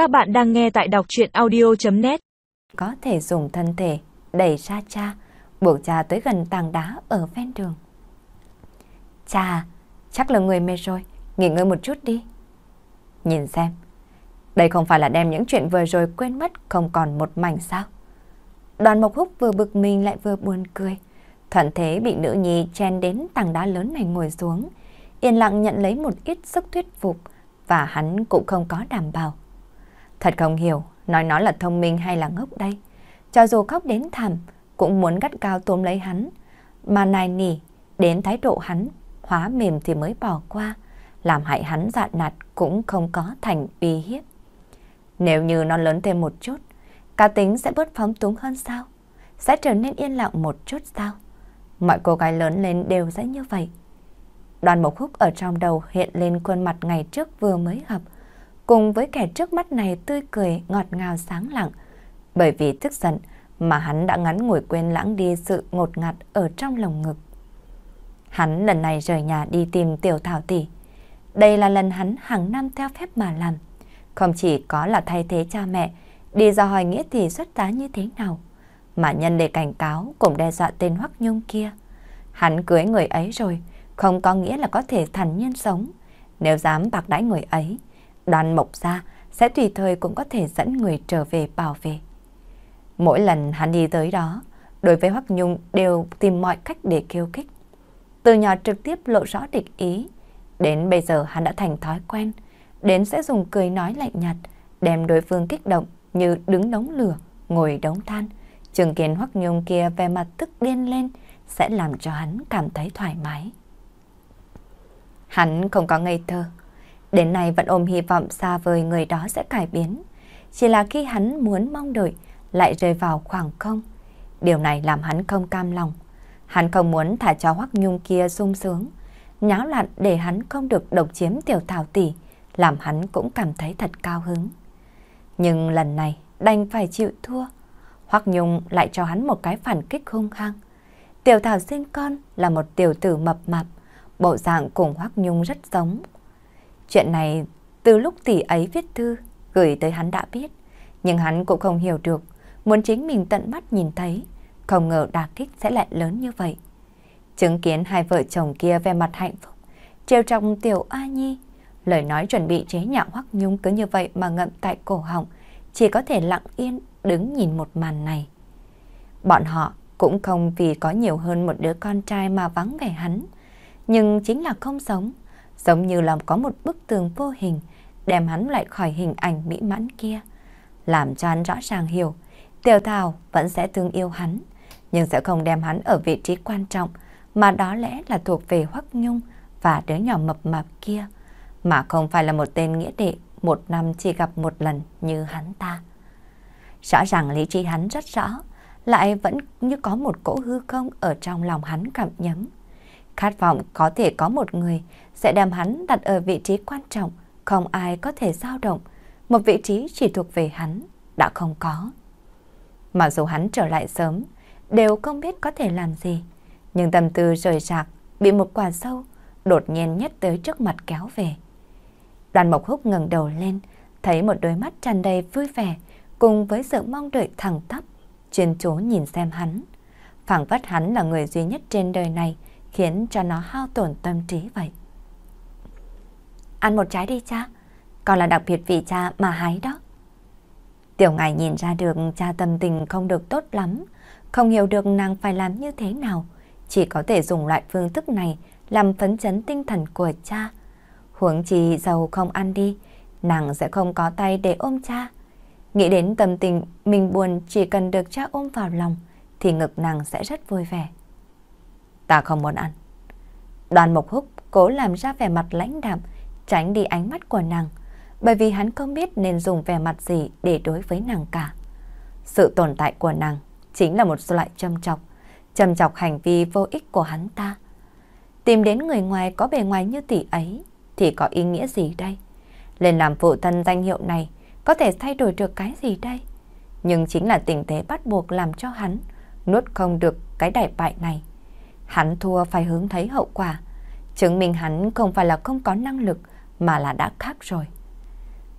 Các bạn đang nghe tại đọc chuyện audio.net Có thể dùng thân thể đẩy ra cha, buộc cha tới gần tảng đá ở ven đường. Cha, chắc là người mệt rồi, nghỉ ngơi một chút đi. Nhìn xem, đây không phải là đem những chuyện vừa rồi quên mất không còn một mảnh sao? Đoàn Mộc Húc vừa bực mình lại vừa buồn cười. Thuận thế bị nữ nhi chen đến tảng đá lớn này ngồi xuống, yên lặng nhận lấy một ít sức thuyết phục và hắn cũng không có đảm bảo. Thật không hiểu, nói nó là thông minh hay là ngốc đây. Cho dù khóc đến thảm, cũng muốn gắt cao tôm lấy hắn. Mà nài nỉ, đến thái độ hắn, hóa mềm thì mới bỏ qua. Làm hại hắn dạ nạt cũng không có thành uy hiếp. Nếu như nó lớn thêm một chút, cá tính sẽ bớt phóng túng hơn sao? Sẽ trở nên yên lặng một chút sao? Mọi cô gái lớn lên đều sẽ như vậy. Đoàn Mộc Húc ở trong đầu hiện lên khuôn mặt ngày trước vừa mới gặp, cùng với kẻ trước mắt này tươi cười ngọt ngào sáng lặng. Bởi vì tức giận mà hắn đã ngắn ngủi quên lãng đi sự ngột ngạt ở trong lồng ngực. Hắn lần này rời nhà đi tìm tiểu thảo tỷ. Đây là lần hắn hàng năm theo phép mà làm. Không chỉ có là thay thế cha mẹ, đi ra hỏi nghĩa thì xuất giá như thế nào, mà nhân để cảnh cáo cũng đe dọa tên Hoắc Nhung kia. Hắn cưới người ấy rồi, không có nghĩa là có thể thản nhiên sống. Nếu dám bạc đãi người ấy, đoàn mộc ra sẽ tùy thời cũng có thể dẫn người trở về bảo vệ. Mỗi lần hắn đi tới đó, đối với Hoắc Nhung đều tìm mọi cách để kêu kích. Từ nhỏ trực tiếp lộ rõ địch ý, đến bây giờ hắn đã thành thói quen, đến sẽ dùng cười nói lạnh nhạt, đem đối phương kích động như đứng đống lửa, ngồi đống than. Trường kiến Hoắc Nhung kia về mặt tức điên lên sẽ làm cho hắn cảm thấy thoải mái. Hắn không có ngây thơ. Đến nay vẫn ôm hy vọng xa vời người đó sẽ cải biến. Chỉ là khi hắn muốn mong đợi, lại rơi vào khoảng không. Điều này làm hắn không cam lòng. Hắn không muốn thả cho Hoắc Nhung kia sung sướng. Nháo loạn để hắn không được độc chiếm tiểu thảo tỷ, làm hắn cũng cảm thấy thật cao hứng. Nhưng lần này đành phải chịu thua. Hoắc Nhung lại cho hắn một cái phản kích hung hăng. Tiểu thảo sinh con là một tiểu tử mập mạp, bộ dạng cùng Hoắc Nhung rất giống. Chuyện này từ lúc tỷ ấy viết thư gửi tới hắn đã biết, nhưng hắn cũng không hiểu được, muốn chính mình tận mắt nhìn thấy, không ngờ đả kích sẽ lại lớn như vậy. Chứng kiến hai vợ chồng kia về mặt hạnh phúc, trêu trong tiểu A Nhi, lời nói chuẩn bị chế nhạo Hoắc Nhung cứ như vậy mà ngậm tại cổ họng, chỉ có thể lặng yên đứng nhìn một màn này. Bọn họ cũng không vì có nhiều hơn một đứa con trai mà vắng vẻ hắn, nhưng chính là không sống, giống như là có một bức tường vô hình đem hắn lại khỏi hình ảnh mỹ mãn kia, làm cho hắn rõ ràng hiểu Tiểu Thảo vẫn sẽ thương yêu hắn, nhưng sẽ không đem hắn ở vị trí quan trọng mà đó lẽ là thuộc về Hoắc Nhung và đứa nhỏ mập mạp kia, mà không phải là một tên nghĩa đệ một năm chỉ gặp một lần như hắn ta. Rõ ràng lý trí hắn rất rõ, lại vẫn như có một cỗ hư không ở trong lòng hắn cảm nhấm. Khát vọng có thể có một người sẽ đem hắn đặt ở vị trí quan trọng, không ai có thể dao động. Một vị trí chỉ thuộc về hắn, đã không có. Mà dù hắn trở lại sớm, đều không biết có thể làm gì. Nhưng tâm tư rời rạc, bị một quả sâu, đột nhiên nhất tới trước mặt kéo về. Đoàn Mộc Húc ngẩng đầu lên, thấy một đôi mắt tràn đầy vui vẻ, cùng với sự mong đợi thẳng tắp, chuyên chú nhìn xem hắn. phảng phất hắn là người duy nhất trên đời này, khiến cho nó hao tổn tâm trí vậy. Ăn một trái đi cha, còn là đặc biệt vì cha mà hái đó. Tiểu ngài nhìn ra được cha tâm tình không được tốt lắm, không hiểu được nàng phải làm như thế nào, chỉ có thể dùng loại phương thức này làm phấn chấn tinh thần của cha. Huống chi giàu không ăn đi, nàng sẽ không có tay để ôm cha. Nghĩ đến tâm tình mình buồn chỉ cần được cha ôm vào lòng thì ngực nàng sẽ rất vui vẻ. Ta không muốn ăn. Đoàn Mộc Húc cố làm ra vẻ mặt lãnh đạm, tránh đi ánh mắt của nàng, bởi vì hắn không biết nên dùng vẻ mặt gì để đối với nàng cả. Sự tồn tại của nàng chính là một loại châm chọc, châm chọc hành vi vô ích của hắn ta. Tìm đến người ngoài có bề ngoài như tỷ ấy thì có ý nghĩa gì đây? Lên làm phụ thân danh hiệu này có thể thay đổi được cái gì đây? Nhưng chính là tình thế bắt buộc làm cho hắn nuốt không được cái đại bại này. Hắn thua phải hướng thấy hậu quả, chứng minh hắn không phải là không có năng lực mà là đã khác rồi.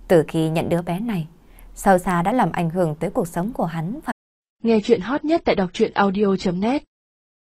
Từ khi nhận đứa bé này, sâu xa đã làm ảnh hưởng tới cuộc sống của hắn và Nghe chuyện hot nhất tại đọc truyện audio.net